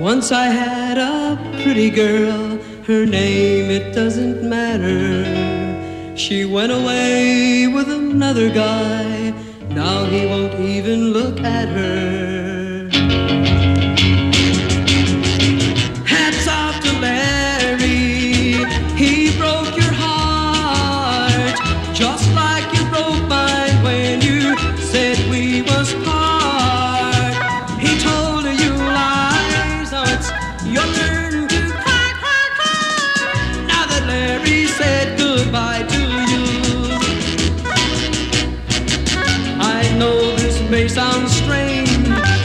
Once I had a pretty girl, her name it doesn't matter. She went away with another guy, now he won't even look at her. May sound strange.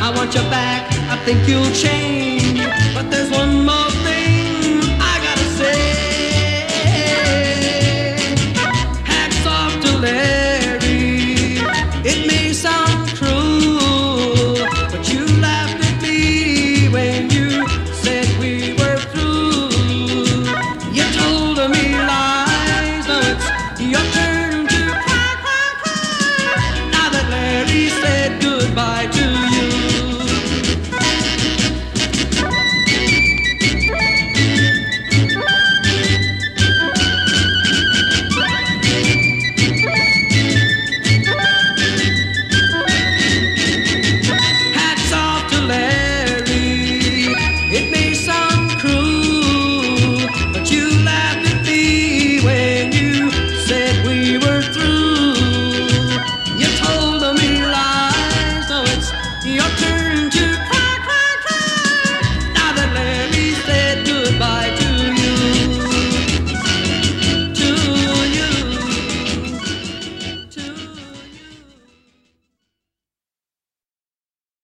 I want you back, I think you'll change. But there's one